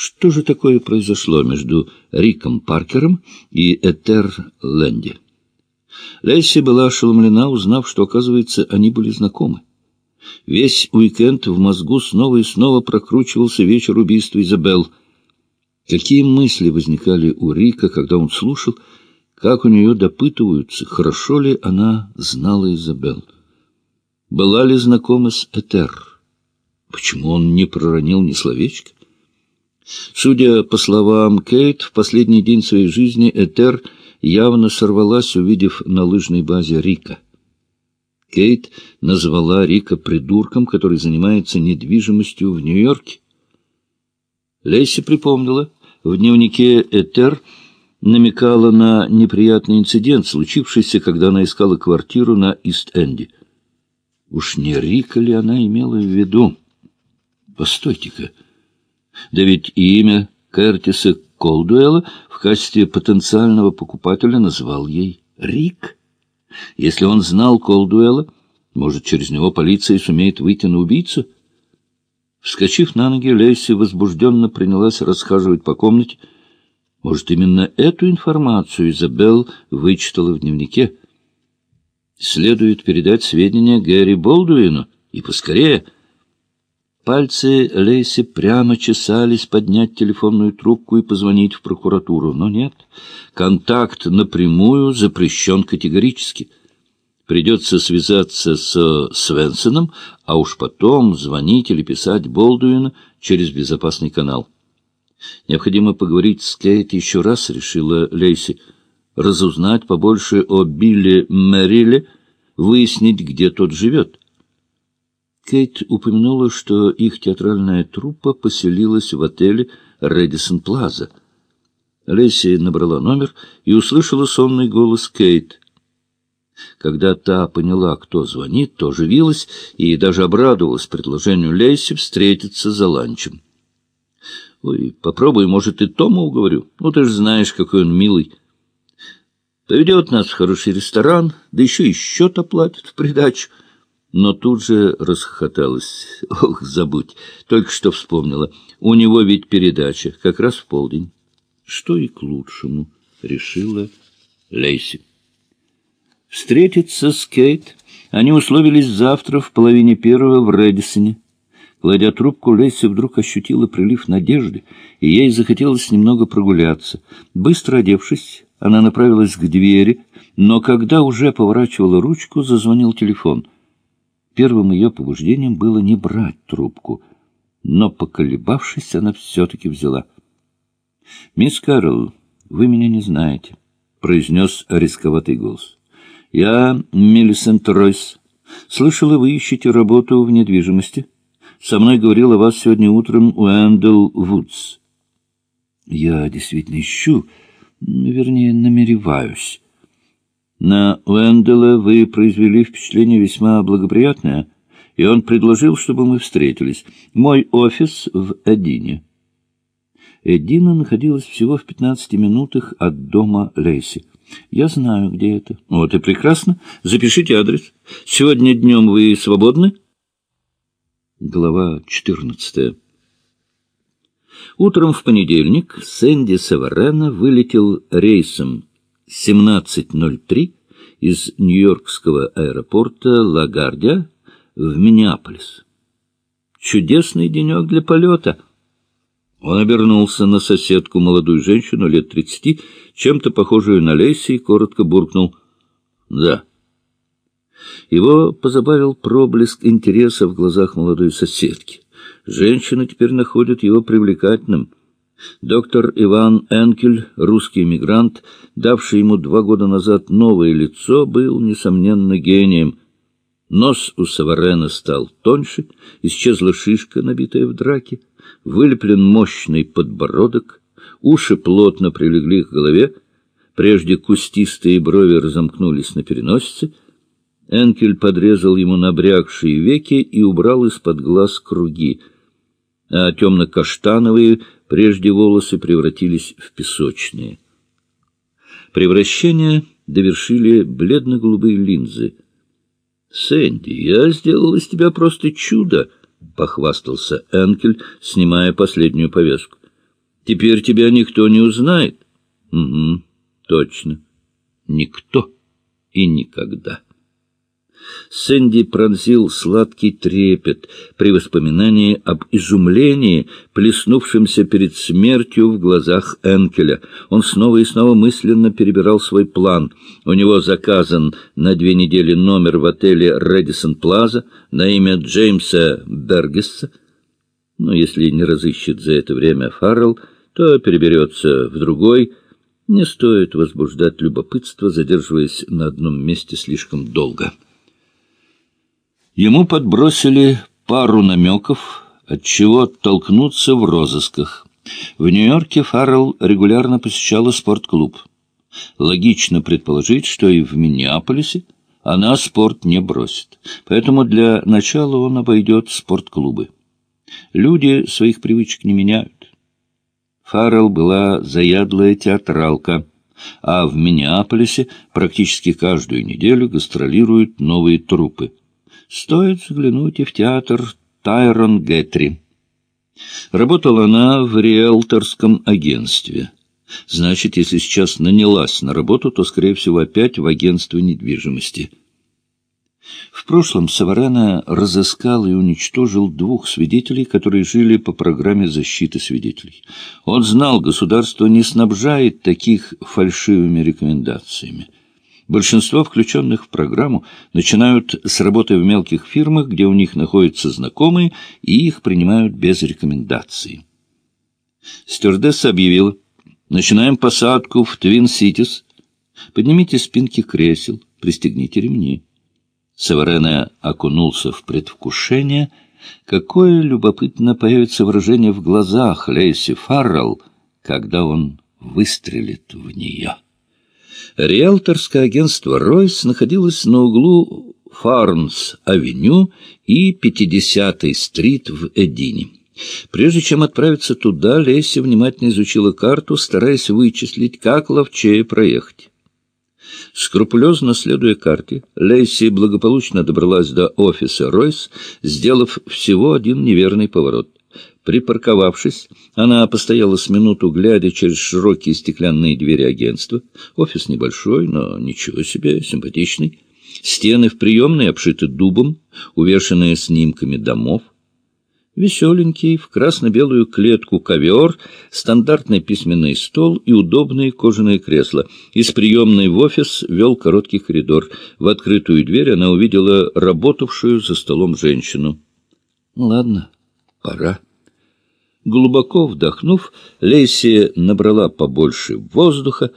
Что же такое произошло между Риком Паркером и Этер Лэнди? Лесси была ошеломлена, узнав, что, оказывается, они были знакомы. Весь уикенд в мозгу снова и снова прокручивался вечер убийства Изабелл. Какие мысли возникали у Рика, когда он слушал, как у нее допытываются, хорошо ли она знала Изабелл? Была ли знакома с Этер? Почему он не проронил ни словечка? Судя по словам Кейт, в последний день своей жизни Этер явно сорвалась, увидев на лыжной базе Рика. Кейт назвала Рика придурком, который занимается недвижимостью в Нью-Йорке. Лесси припомнила, в дневнике Этер намекала на неприятный инцидент, случившийся, когда она искала квартиру на Ист-Энди. Уж не Рика ли она имела в виду? Постойте-ка, да ведь имя Кертиса Колдуэлла в качестве потенциального покупателя назвал ей Рик. Если он знал Колдуэлла, может, через него полиция сумеет выйти на убийцу? Вскочив на ноги, Лейси возбужденно принялась расхаживать по комнате. Может, именно эту информацию Изабелл вычитала в дневнике? Следует передать сведения Гэри Болдуину, и поскорее — Пальцы Лейси прямо чесались поднять телефонную трубку и позвонить в прокуратуру, но нет. Контакт напрямую запрещен категорически. Придется связаться с Свенсоном, а уж потом звонить или писать Болдуина через безопасный канал. Необходимо поговорить с Кейт еще раз, решила Лейси. Разузнать побольше о Билле Мэриле, выяснить, где тот живет. Кейт упомянула, что их театральная труппа поселилась в отеле «Рэдисон Плаза». Лесси набрала номер и услышала сонный голос Кейт. Когда та поняла, кто звонит, то оживилась и даже обрадовалась предложению Лесси встретиться за ланчем. «Ой, попробуй, может, и Тома уговорю. Ну, ты же знаешь, какой он милый. Поведет нас в хороший ресторан, да еще и счет оплатит в придачу» но тут же расхохоталась. Ох, забудь, только что вспомнила. У него ведь передача, как раз в полдень. Что и к лучшему, решила Лейси. Встретиться с Кейт они условились завтра в половине первого в Редисоне. Кладя трубку, Лейси вдруг ощутила прилив надежды, и ей захотелось немного прогуляться. Быстро одевшись, она направилась к двери, но когда уже поворачивала ручку, зазвонил телефон — Первым ее побуждением было не брать трубку, но, поколебавшись, она все-таки взяла. — Мисс Кэрролл, вы меня не знаете, — произнес рисковатый голос. — Я Миллисент Ройс. Слышала, вы ищете работу в недвижимости. Со мной говорил о вас сегодня утром Уэндл Вудс. — Я действительно ищу, вернее, намереваюсь. На Уэндела вы произвели впечатление весьма благоприятное, и он предложил, чтобы мы встретились. Мой офис в Эдине. Эдина находилась всего в пятнадцати минутах от дома Лейси. Я знаю, где это. Вот и прекрасно. Запишите адрес. Сегодня днем вы свободны? Глава четырнадцатая. Утром в понедельник Сэнди Саварена вылетел рейсом 17.03 из Нью-Йоркского аэропорта Лагардия в Миннеаполис. Чудесный денек для полета. Он обернулся на соседку, молодую женщину лет тридцати, чем-то похожую на Лейси, и коротко буркнул «Да». Его позабавил проблеск интереса в глазах молодой соседки. Женщина теперь находит его привлекательным — Доктор Иван Энкель, русский эмигрант, давший ему два года назад новое лицо, был, несомненно, гением. Нос у Саварена стал тоньше, исчезла шишка, набитая в драке, вылеплен мощный подбородок, уши плотно прилегли к голове, прежде кустистые брови разомкнулись на переносице, Энкель подрезал ему набрякшие веки и убрал из-под глаз круги, а темно-каштановые Прежде волосы превратились в песочные. Превращение довершили бледно-голубые линзы. — Сэнди, я сделал из тебя просто чудо! — похвастался Энкель, снимая последнюю повязку. Теперь тебя никто не узнает. Угу, точно. Никто и никогда. Сэнди пронзил сладкий трепет при воспоминании об изумлении, плеснувшемся перед смертью в глазах Энкеля. Он снова и снова мысленно перебирал свой план. У него заказан на две недели номер в отеле «Рэдисон Плаза» на имя Джеймса Бергесса. Но если не разыщет за это время Фаррелл, то переберется в другой. Не стоит возбуждать любопытство, задерживаясь на одном месте слишком долго. Ему подбросили пару намеков, от чего толкнуться в розысках. В Нью-Йорке Фаррелл регулярно посещала спортклуб. Логично предположить, что и в Миннеаполисе она спорт не бросит. Поэтому для начала он обойдет спортклубы. Люди своих привычек не меняют. Фаррелл была заядлая театралка, а в Миннеаполисе практически каждую неделю гастролируют новые труппы стоит взглянуть и в театр Тайрон Гетри. Работала она в риэлторском агентстве. Значит, если сейчас нанялась на работу, то, скорее всего, опять в агентство недвижимости. В прошлом Саварена разыскал и уничтожил двух свидетелей, которые жили по программе защиты свидетелей. Он знал, государство не снабжает таких фальшивыми рекомендациями. Большинство включенных в программу начинают с работы в мелких фирмах, где у них находятся знакомые, и их принимают без рекомендаций. Стюардесса объявила, начинаем посадку в Твин-Ситис. Поднимите спинки кресел, пристегните ремни. Саварена окунулся в предвкушение. Какое любопытно появится выражение в глазах Лейси Фаррелл, когда он выстрелит в нее. Риэлторское агентство «Ройс» находилось на углу Фарнс-авеню и 50-й стрит в Эдине. Прежде чем отправиться туда, Леся внимательно изучила карту, стараясь вычислить, как ловчее проехать. Скрупулезно следуя карте, Лейси благополучно добралась до офиса Ройс, сделав всего один неверный поворот. Припарковавшись, она постояла с минуту, глядя через широкие стеклянные двери агентства. Офис небольшой, но ничего себе, симпатичный. Стены в приемной обшиты дубом, увешанные снимками домов. Веселенький, в красно-белую клетку ковер, стандартный письменный стол и удобные кожаные кресла. Из приемной в офис вел короткий коридор. В открытую дверь она увидела работавшую за столом женщину. «Ну «Ладно, пора». Глубоко вдохнув, Лейси набрала побольше воздуха,